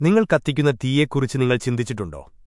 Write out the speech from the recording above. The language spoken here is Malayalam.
നിങ്ങൾ കത്തിക്കുന്ന തീയെക്കുറിച്ച് നിങ്ങൾ ചിന്തിച്ചിട്ടുണ്ടോ?